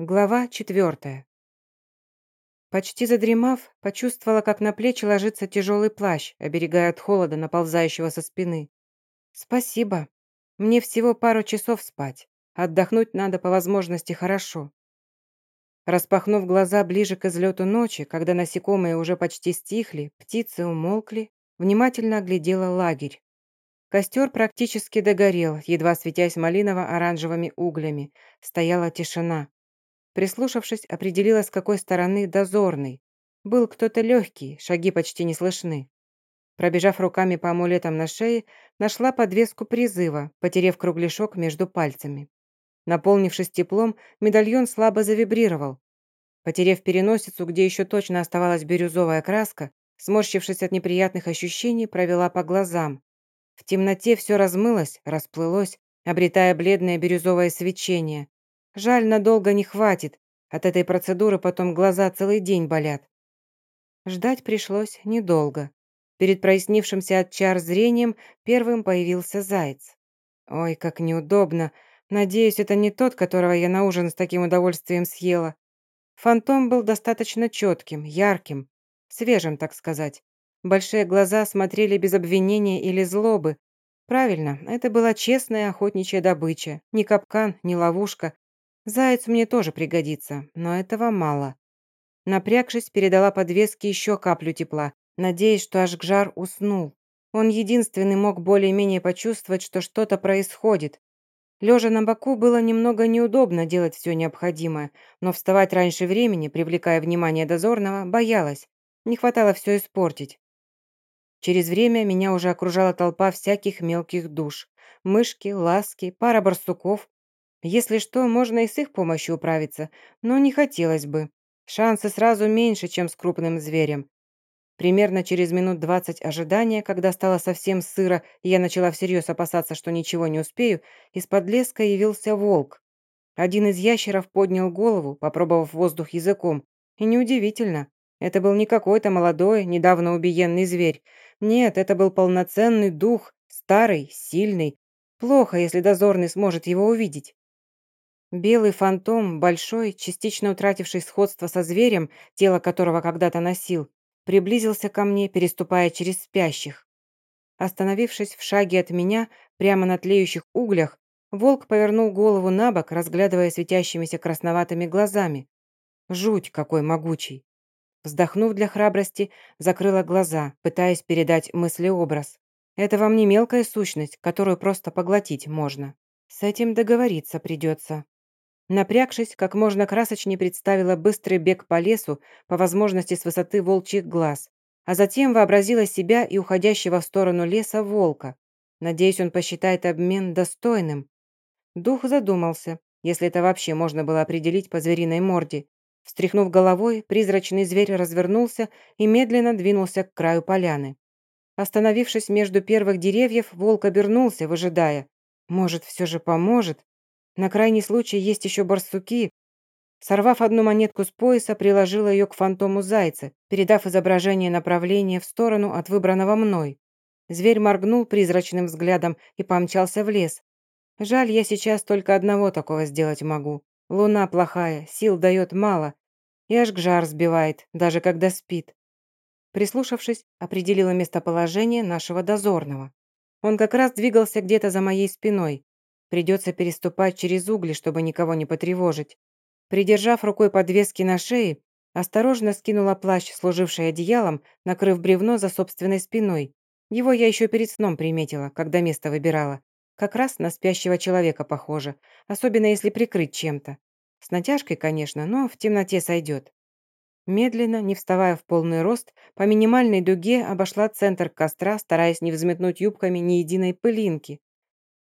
Глава четвертая. Почти задремав, почувствовала, как на плечи ложится тяжелый плащ, оберегая от холода, наползающего со спины. «Спасибо. Мне всего пару часов спать. Отдохнуть надо по возможности хорошо». Распахнув глаза ближе к излету ночи, когда насекомые уже почти стихли, птицы умолкли, внимательно оглядела лагерь. Костер практически догорел, едва светясь малиново-оранжевыми углями. Стояла тишина. Прислушавшись, определила, с какой стороны дозорный. Был кто-то легкий, шаги почти не слышны. Пробежав руками по амулетам на шее, нашла подвеску призыва, потерев кругляшок между пальцами. Наполнившись теплом, медальон слабо завибрировал. Потерев переносицу, где еще точно оставалась бирюзовая краска, сморщившись от неприятных ощущений, провела по глазам. В темноте все размылось, расплылось, обретая бледное бирюзовое свечение. Жаль, надолго не хватит. От этой процедуры потом глаза целый день болят. Ждать пришлось недолго. Перед прояснившимся от чар зрением первым появился заяц. Ой, как неудобно. Надеюсь, это не тот, которого я на ужин с таким удовольствием съела. Фантом был достаточно четким, ярким, свежим, так сказать. Большие глаза смотрели без обвинения или злобы. Правильно, это была честная охотничья добыча. Ни капкан, ни ловушка, Заяц мне тоже пригодится, но этого мало. Напрягшись, передала подвеске еще каплю тепла, надеясь, что Ашгжар уснул. Он единственный мог более-менее почувствовать, что что-то происходит. Лежа на боку было немного неудобно делать все необходимое, но вставать раньше времени, привлекая внимание дозорного, боялась. Не хватало все испортить. Через время меня уже окружала толпа всяких мелких душ. Мышки, ласки, пара барсуков, если что, можно и с их помощью управиться, но не хотелось бы. Шансы сразу меньше, чем с крупным зверем. Примерно через минут двадцать ожидания, когда стало совсем сыро, и я начала всерьез опасаться, что ничего не успею, из-под леска явился волк. Один из ящеров поднял голову, попробовав воздух языком. И неудивительно. Это был не какой-то молодой, недавно убиенный зверь. Нет, это был полноценный дух, старый, сильный. Плохо, если дозорный сможет его увидеть. Белый фантом, большой, частично утративший сходство со зверем, тело которого когда-то носил, приблизился ко мне, переступая через спящих. Остановившись в шаге от меня, прямо на тлеющих углях, волк повернул голову на бок, разглядывая светящимися красноватыми глазами. Жуть какой могучий. Вздохнув для храбрости, закрыла глаза, пытаясь передать мыслеобраз. Это вам не мелкая сущность, которую просто поглотить можно. С этим договориться придется. Напрягшись, как можно красочнее представила быстрый бег по лесу, по возможности с высоты волчьих глаз, а затем вообразила себя и уходящего в сторону леса волка. Надеюсь, он посчитает обмен достойным. Дух задумался, если это вообще можно было определить по звериной морде. Встряхнув головой, призрачный зверь развернулся и медленно двинулся к краю поляны. Остановившись между первых деревьев, волк обернулся, выжидая. Может, все же поможет? На крайний случай есть еще барсуки. Сорвав одну монетку с пояса, приложила ее к фантому зайца, передав изображение направления в сторону от выбранного мной. Зверь моргнул призрачным взглядом и помчался в лес. Жаль, я сейчас только одного такого сделать могу. Луна плохая, сил дает мало. И аж к жар сбивает, даже когда спит. Прислушавшись, определила местоположение нашего дозорного. Он как раз двигался где-то за моей спиной. Придется переступать через угли, чтобы никого не потревожить. Придержав рукой подвески на шее, осторожно скинула плащ, служивший одеялом, накрыв бревно за собственной спиной. Его я еще перед сном приметила, когда место выбирала. Как раз на спящего человека похоже, особенно если прикрыть чем-то. С натяжкой, конечно, но в темноте сойдет. Медленно, не вставая в полный рост, по минимальной дуге обошла центр костра, стараясь не взметнуть юбками ни единой пылинки.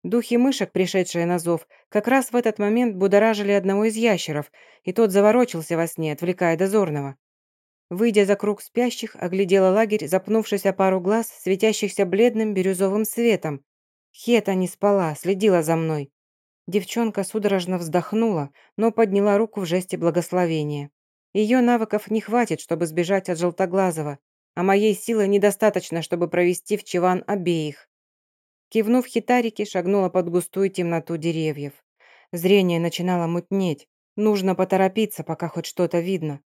Духи мышек, пришедшие на зов, как раз в этот момент будоражили одного из ящеров, и тот заворочился во сне, отвлекая дозорного. Выйдя за круг спящих, оглядела лагерь, запнувшись о пару глаз, светящихся бледным бирюзовым светом. Хета не спала, следила за мной. Девчонка судорожно вздохнула, но подняла руку в жесте благословения. Ее навыков не хватит, чтобы сбежать от Желтоглазого, а моей силы недостаточно, чтобы провести в Чиван обеих. Кивнув хитарики, шагнула под густую темноту деревьев. Зрение начинало мутнеть. Нужно поторопиться, пока хоть что-то видно.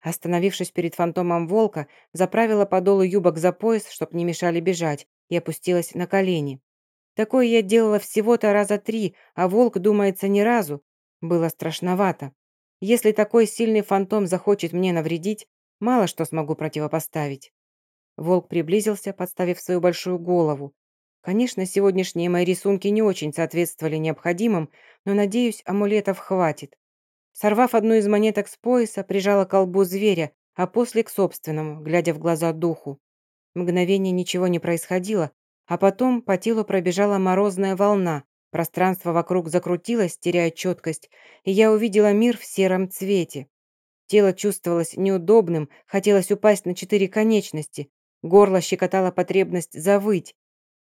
Остановившись перед фантомом волка, заправила подолу юбок за пояс, чтоб не мешали бежать, и опустилась на колени. Такое я делала всего-то раза три, а волк, думается, ни разу. Было страшновато. Если такой сильный фантом захочет мне навредить, мало что смогу противопоставить. Волк приблизился, подставив свою большую голову. Конечно, сегодняшние мои рисунки не очень соответствовали необходимым, но, надеюсь, амулетов хватит. Сорвав одну из монеток с пояса, прижала к колбу зверя, а после к собственному, глядя в глаза духу. Мгновение ничего не происходило, а потом по телу пробежала морозная волна, пространство вокруг закрутилось, теряя четкость, и я увидела мир в сером цвете. Тело чувствовалось неудобным, хотелось упасть на четыре конечности, горло щекотало потребность завыть.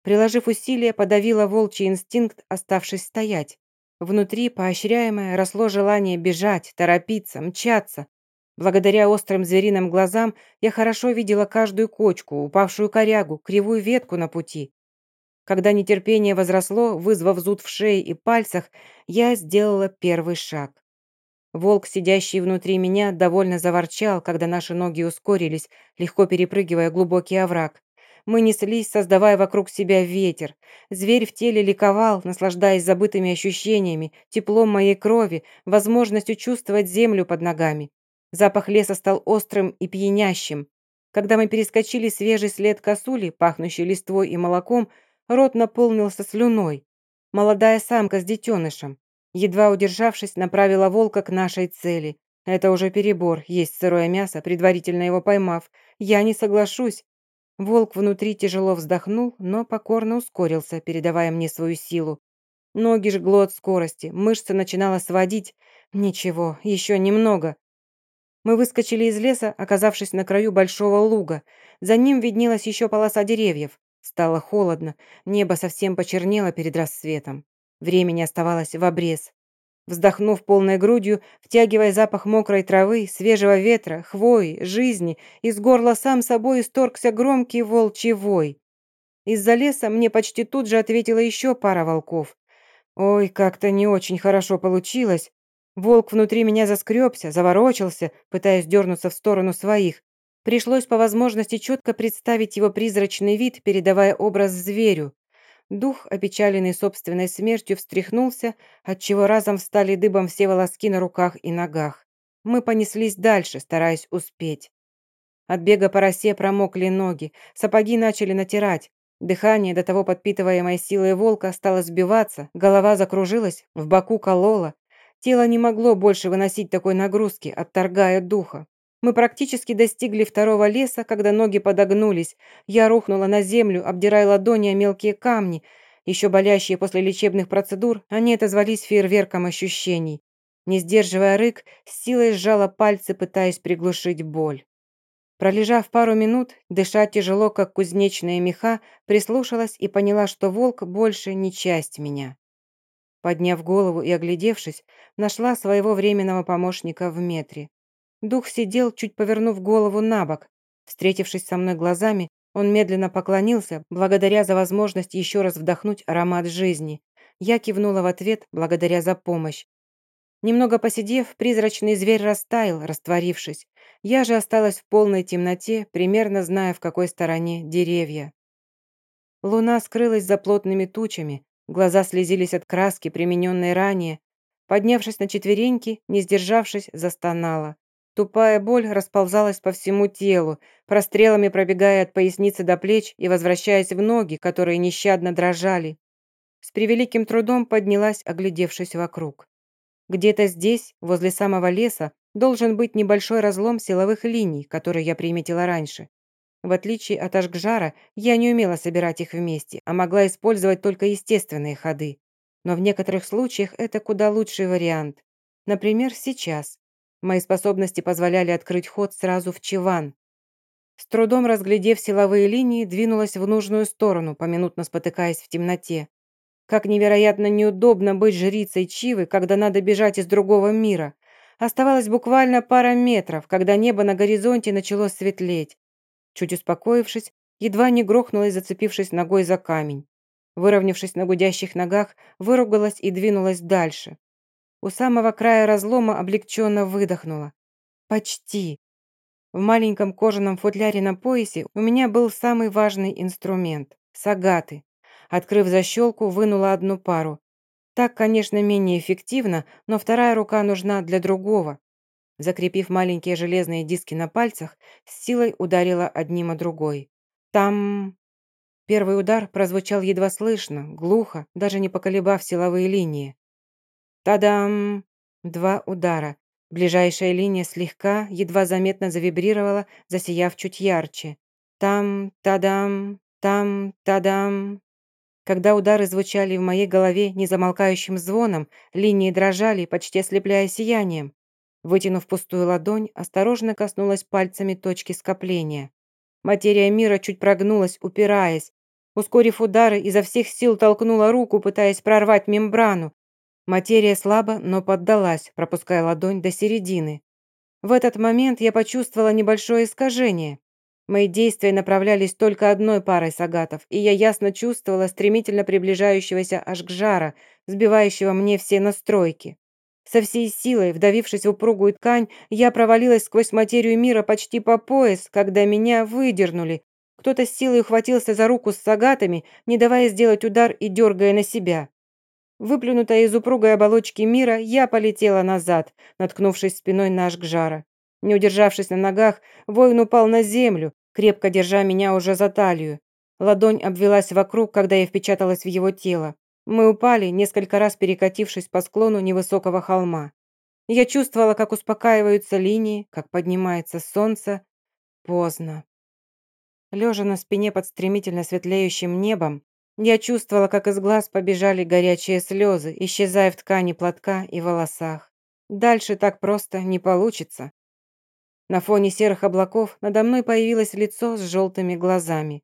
Приложив усилия, подавила волчий инстинкт, оставшись стоять. Внутри, поощряемое, росло желание бежать, торопиться, мчаться. Благодаря острым звериным глазам я хорошо видела каждую кочку, упавшую корягу, кривую ветку на пути. Когда нетерпение возросло, вызвав зуд в шее и пальцах, я сделала первый шаг. Волк, сидящий внутри меня, довольно заворчал, когда наши ноги ускорились, легко перепрыгивая глубокий овраг. Мы неслись, создавая вокруг себя ветер. Зверь в теле ликовал, наслаждаясь забытыми ощущениями, теплом моей крови, возможностью чувствовать землю под ногами. Запах леса стал острым и пьянящим. Когда мы перескочили свежий след косули, пахнущий листвой и молоком, рот наполнился слюной. Молодая самка с детенышем. Едва удержавшись, направила волка к нашей цели. Это уже перебор, есть сырое мясо, предварительно его поймав. Я не соглашусь. Волк внутри тяжело вздохнул, но покорно ускорился, передавая мне свою силу. Ноги жгло от скорости, мышцы начинала сводить. Ничего, еще немного. Мы выскочили из леса, оказавшись на краю большого луга. За ним виднелась еще полоса деревьев. Стало холодно, небо совсем почернело перед рассветом. Времени оставалось в обрез. Вздохнув полной грудью, втягивая запах мокрой травы, свежего ветра, хвои, жизни, из горла сам собой исторгся громкий волчий вой. Из-за леса мне почти тут же ответила еще пара волков. Ой, как-то не очень хорошо получилось. Волк внутри меня заскребся, заворочился, пытаясь дернуться в сторону своих. Пришлось по возможности четко представить его призрачный вид, передавая образ зверю. Дух, опечаленный собственной смертью, встряхнулся, отчего разом встали дыбом все волоски на руках и ногах. Мы понеслись дальше, стараясь успеть. От бега по росе промокли ноги, сапоги начали натирать. Дыхание, до того подпитываемое силой волка, стало сбиваться, голова закружилась, в боку колола, Тело не могло больше выносить такой нагрузки, отторгая духа. Мы практически достигли второго леса, когда ноги подогнулись. Я рухнула на землю, обдирая ладони о мелкие камни. Еще болящие после лечебных процедур, они отозвались фейерверком ощущений. Не сдерживая рык, с силой сжала пальцы, пытаясь приглушить боль. Пролежав пару минут, дыша тяжело, как кузнечные меха, прислушалась и поняла, что волк больше не часть меня. Подняв голову и оглядевшись, нашла своего временного помощника в метре. Дух сидел, чуть повернув голову на бок. Встретившись со мной глазами, он медленно поклонился, благодаря за возможность еще раз вдохнуть аромат жизни. Я кивнула в ответ, благодаря за помощь. Немного посидев, призрачный зверь растаял, растворившись. Я же осталась в полной темноте, примерно зная, в какой стороне деревья. Луна скрылась за плотными тучами, Глаза слезились от краски, примененной ранее. Поднявшись на четвереньки, не сдержавшись, застонала. Тупая боль расползалась по всему телу, прострелами пробегая от поясницы до плеч и возвращаясь в ноги, которые нещадно дрожали. С превеликим трудом поднялась, оглядевшись вокруг. Где-то здесь, возле самого леса, должен быть небольшой разлом силовых линий, который я приметила раньше. В отличие от Ашгжара, я не умела собирать их вместе, а могла использовать только естественные ходы. Но в некоторых случаях это куда лучший вариант. Например, сейчас. Мои способности позволяли открыть ход сразу в Чиван. С трудом разглядев силовые линии, двинулась в нужную сторону, поминутно спотыкаясь в темноте. Как невероятно неудобно быть жрицей Чивы, когда надо бежать из другого мира. Оставалось буквально пара метров, когда небо на горизонте начало светлеть. Чуть успокоившись, едва не грохнулась, зацепившись ногой за камень. Выровнявшись на гудящих ногах, выругалась и двинулась дальше. У самого края разлома облегченно выдохнула. Почти. В маленьком кожаном футляре на поясе у меня был самый важный инструмент – сагаты. Открыв защелку, вынула одну пару. Так, конечно, менее эффективно, но вторая рука нужна для другого. Закрепив маленькие железные диски на пальцах, с силой ударила одним о другой. Там... Первый удар прозвучал едва слышно, глухо, даже не поколебав силовые линии. Тадам! Два удара. Ближайшая линия слегка, едва заметно завибрировала, засияв чуть ярче. Там, тадам, там, тадам. Когда удары звучали в моей голове незамолкающим звоном, линии дрожали, почти ослепляя сиянием. Вытянув пустую ладонь, осторожно коснулась пальцами точки скопления. Материя мира чуть прогнулась, упираясь. Ускорив удары, изо всех сил толкнула руку, пытаясь прорвать мембрану. Материя слабо, но поддалась, пропуская ладонь до середины. В этот момент я почувствовала небольшое искажение. Мои действия направлялись только одной парой сагатов, и я ясно чувствовала стремительно приближающегося аж к жара, сбивающего мне все настройки. Со всей силой, вдавившись в упругую ткань, я провалилась сквозь материю мира почти по пояс, когда меня выдернули. Кто-то с силой ухватился за руку с сагатами, не давая сделать удар и дергая на себя. Выплюнутая из упругой оболочки мира, я полетела назад, наткнувшись спиной на Ашгжара. Не удержавшись на ногах, воин упал на землю, крепко держа меня уже за талию. Ладонь обвелась вокруг, когда я впечаталась в его тело. Мы упали, несколько раз перекатившись по склону невысокого холма. Я чувствовала, как успокаиваются линии, как поднимается солнце. Поздно. Лежа на спине под стремительно светлеющим небом, я чувствовала, как из глаз побежали горячие слезы, исчезая в ткани платка и волосах. Дальше так просто не получится. На фоне серых облаков надо мной появилось лицо с желтыми глазами.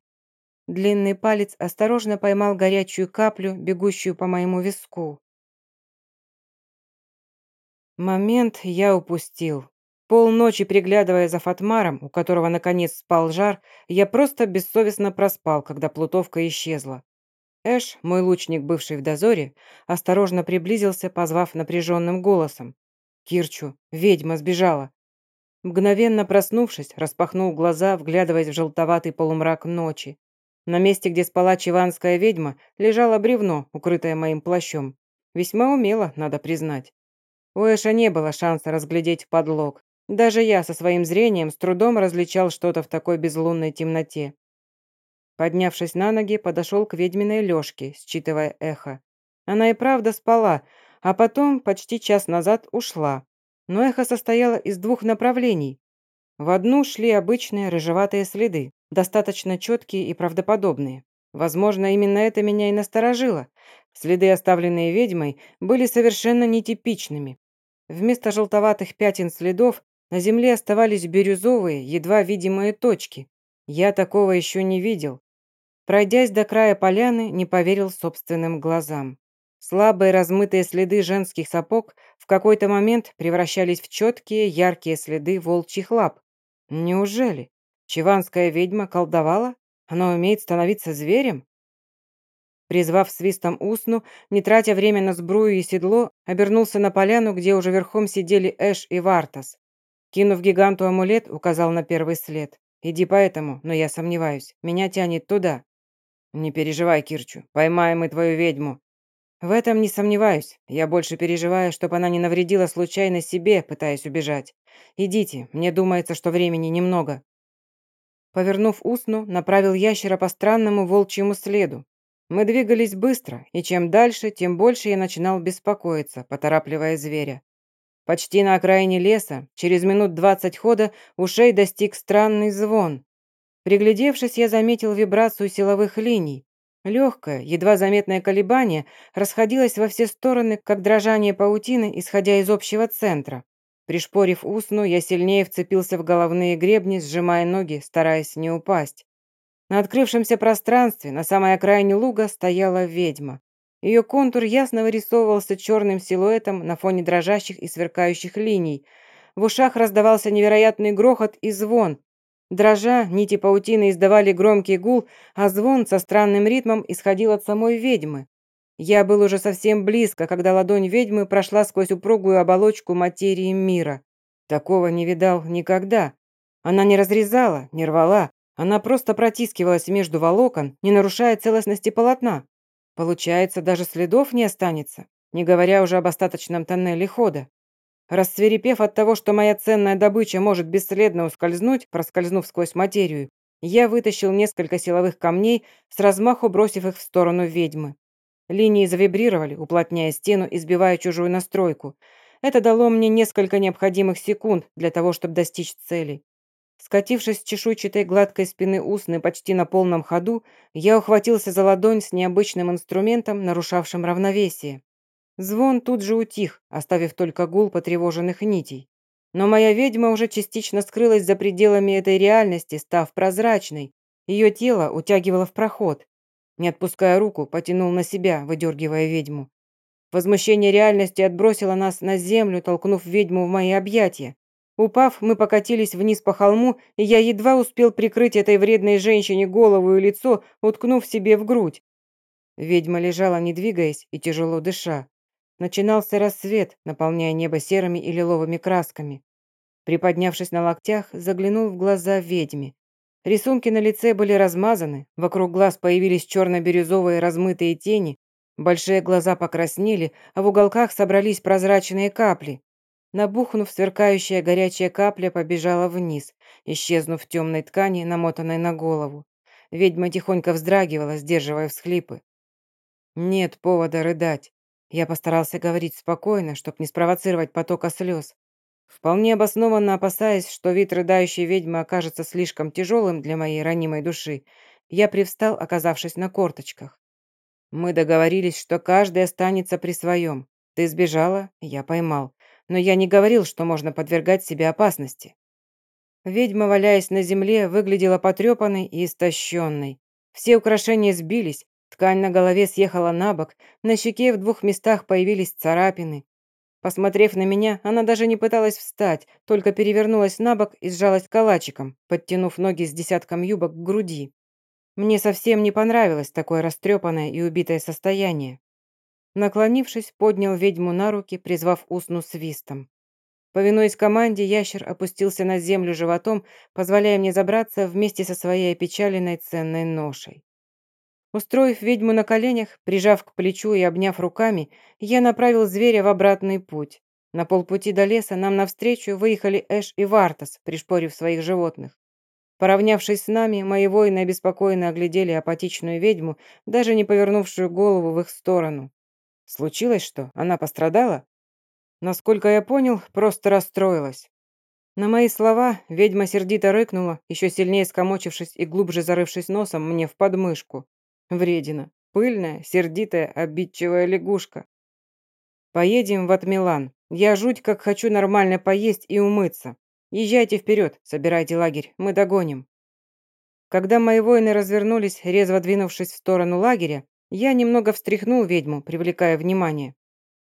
Длинный палец осторожно поймал горячую каплю, бегущую по моему виску. Момент я упустил. Полночи приглядывая за Фатмаром, у которого наконец спал жар, я просто бессовестно проспал, когда плутовка исчезла. Эш, мой лучник, бывший в дозоре, осторожно приблизился, позвав напряженным голосом. «Кирчу, ведьма сбежала. Мгновенно проснувшись, распахнул глаза, вглядываясь в желтоватый полумрак ночи. На месте, где спала чиванская ведьма, лежало бревно, укрытое моим плащом. Весьма умело, надо признать. У Эша не было шанса разглядеть подлог. Даже я со своим зрением с трудом различал что-то в такой безлунной темноте. Поднявшись на ноги, подошел к ведьминой Лёшке, считывая эхо. Она и правда спала, а потом, почти час назад, ушла. Но эхо состояло из двух направлений. В одну шли обычные рыжеватые следы, достаточно четкие и правдоподобные. Возможно, именно это меня и насторожило. Следы, оставленные ведьмой, были совершенно нетипичными. Вместо желтоватых пятен следов на земле оставались бирюзовые, едва видимые точки. Я такого еще не видел. Пройдясь до края поляны, не поверил собственным глазам. Слабые размытые следы женских сапог в какой-то момент превращались в четкие, яркие следы волчьих лап. Неужели? Чиванская ведьма колдовала? Она умеет становиться зверем? Призвав свистом усну, не тратя время на сбрую и седло, обернулся на поляну, где уже верхом сидели Эш и Вартас. Кинув гиганту амулет, указал на первый след. «Иди по этому, но я сомневаюсь. Меня тянет туда». «Не переживай, Кирчу, поймаем мы твою ведьму. В этом не сомневаюсь. Я больше переживаю, чтобы она не навредила случайно себе, пытаясь убежать. Идите, мне думается, что времени немного. Повернув усну, направил ящера по странному волчьему следу. Мы двигались быстро, и чем дальше, тем больше я начинал беспокоиться, поторапливая зверя. Почти на окраине леса, через минут двадцать хода, ушей достиг странный звон. Приглядевшись, я заметил вибрацию силовых линий. Легкое, едва заметное колебание расходилось во все стороны, как дрожание паутины, исходя из общего центра. Пришпорив усну, я сильнее вцепился в головные гребни, сжимая ноги, стараясь не упасть. На открывшемся пространстве, на самой окраине луга, стояла ведьма. Ее контур ясно вырисовывался черным силуэтом на фоне дрожащих и сверкающих линий. В ушах раздавался невероятный грохот и звон, Дрожа, нити паутины издавали громкий гул, а звон со странным ритмом исходил от самой ведьмы. Я был уже совсем близко, когда ладонь ведьмы прошла сквозь упругую оболочку материи мира. Такого не видал никогда. Она не разрезала, не рвала, она просто протискивалась между волокон, не нарушая целостности полотна. Получается, даже следов не останется, не говоря уже об остаточном тоннеле хода. Рассверепев от того, что моя ценная добыча может бесследно ускользнуть, проскользнув сквозь материю, я вытащил несколько силовых камней, с размаху бросив их в сторону ведьмы. Линии завибрировали, уплотняя стену и сбивая чужую настройку. Это дало мне несколько необходимых секунд для того, чтобы достичь цели. Скатившись с чешуйчатой гладкой спины Усны почти на полном ходу, я ухватился за ладонь с необычным инструментом, нарушавшим равновесие. Звон тут же утих, оставив только гул потревоженных нитей. Но моя ведьма уже частично скрылась за пределами этой реальности, став прозрачной. Ее тело утягивало в проход. Не отпуская руку, потянул на себя, выдергивая ведьму. Возмущение реальности отбросило нас на землю, толкнув ведьму в мои объятия. Упав, мы покатились вниз по холму, и я едва успел прикрыть этой вредной женщине голову и лицо, уткнув себе в грудь. Ведьма лежала, не двигаясь и тяжело дыша. Начинался рассвет, наполняя небо серыми и лиловыми красками. Приподнявшись на локтях, заглянул в глаза ведьме. Рисунки на лице были размазаны, вокруг глаз появились черно-бирюзовые размытые тени, большие глаза покраснели, а в уголках собрались прозрачные капли. Набухнув, сверкающая горячая капля побежала вниз, исчезнув в темной ткани, намотанной на голову. Ведьма тихонько вздрагивала, сдерживая всхлипы. Нет повода рыдать. Я постарался говорить спокойно, чтобы не спровоцировать потока слез. Вполне обоснованно опасаясь, что вид рыдающей ведьмы окажется слишком тяжелым для моей ранимой души, я привстал, оказавшись на корточках. Мы договорились, что каждый останется при своем. Ты сбежала, я поймал. Но я не говорил, что можно подвергать себе опасности. Ведьма, валяясь на земле, выглядела потрепанной и истощенной. Все украшения сбились, Ткань на голове съехала на бок, на щеке в двух местах появились царапины. Посмотрев на меня, она даже не пыталась встать, только перевернулась на бок и сжалась калачиком, подтянув ноги с десятком юбок к груди. Мне совсем не понравилось такое растрепанное и убитое состояние. Наклонившись, поднял ведьму на руки, призвав усну свистом. Повинуясь команде, ящер опустился на землю животом, позволяя мне забраться вместе со своей опечаленной ценной ношей. Устроив ведьму на коленях, прижав к плечу и обняв руками, я направил зверя в обратный путь. На полпути до леса нам навстречу выехали Эш и Вартас, пришпорив своих животных. Поравнявшись с нами, мои воины обеспокоенно оглядели апатичную ведьму, даже не повернувшую голову в их сторону. Случилось что? Она пострадала? Насколько я понял, просто расстроилась. На мои слова ведьма сердито рыкнула, еще сильнее скомочившись и глубже зарывшись носом мне в подмышку. Вредина. Пыльная, сердитая, обидчивая лягушка. Поедем в Атмилан. Я жуть как хочу нормально поесть и умыться. Езжайте вперед, собирайте лагерь, мы догоним. Когда мои воины развернулись, резво двинувшись в сторону лагеря, я немного встряхнул ведьму, привлекая внимание.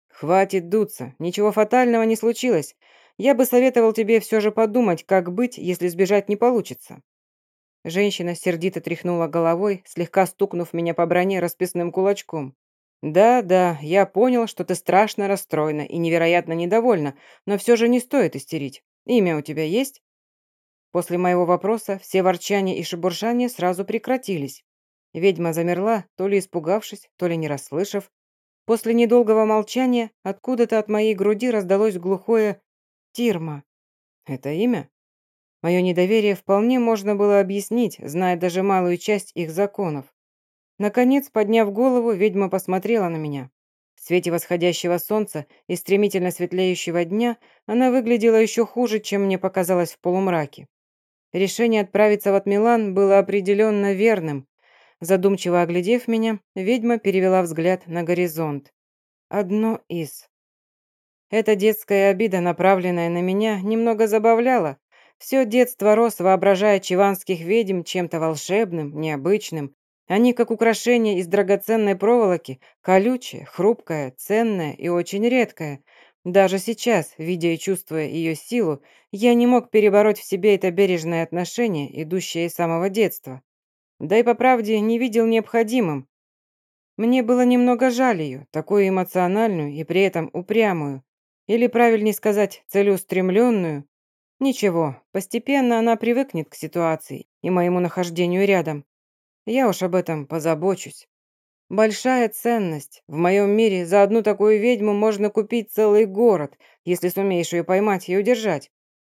«Хватит дуться, ничего фатального не случилось. Я бы советовал тебе все же подумать, как быть, если сбежать не получится. Женщина сердито тряхнула головой, слегка стукнув меня по броне расписным кулачком. «Да, да, я понял, что ты страшно расстроена и невероятно недовольна, но все же не стоит истерить. Имя у тебя есть?» После моего вопроса все ворчания и шебуршания сразу прекратились. Ведьма замерла, то ли испугавшись, то ли не расслышав. После недолгого молчания откуда-то от моей груди раздалось глухое «Тирма». «Это имя?» Мое недоверие вполне можно было объяснить, зная даже малую часть их законов. Наконец, подняв голову, ведьма посмотрела на меня. В свете восходящего солнца и стремительно светлеющего дня она выглядела еще хуже, чем мне показалось в полумраке. Решение отправиться в Атмилан было определенно верным. Задумчиво оглядев меня, ведьма перевела взгляд на горизонт. Одно из. Эта детская обида, направленная на меня, немного забавляла, все детство рос, воображая чиванских ведьм чем-то волшебным, необычным. Они, как украшение из драгоценной проволоки, колючее, хрупкое, ценное и очень редкое. Даже сейчас, видя и чувствуя ее силу, я не мог перебороть в себе это бережное отношение, идущее из самого детства. Да и по правде не видел необходимым. Мне было немного жаль ее, такую эмоциональную и при этом упрямую, или, правильнее сказать, целеустремленную. Ничего, постепенно она привыкнет к ситуации и моему нахождению рядом. Я уж об этом позабочусь. Большая ценность. В моем мире за одну такую ведьму можно купить целый город, если сумеешь ее поймать и удержать.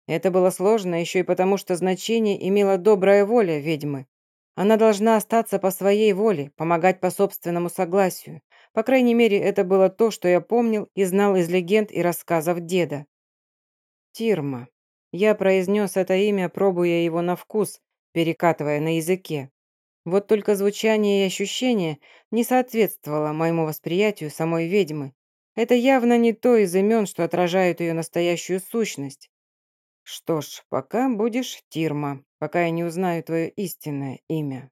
Это было сложно еще и потому, что значение имела добрая воля ведьмы. Она должна остаться по своей воле, помогать по собственному согласию. По крайней мере, это было то, что я помнил и знал из легенд и рассказов деда. Тирма. Я произнес это имя, пробуя его на вкус, перекатывая на языке. Вот только звучание и ощущение не соответствовало моему восприятию самой ведьмы. Это явно не то из имен, что отражают ее настоящую сущность. Что ж, пока будешь Тирма, пока я не узнаю твое истинное имя.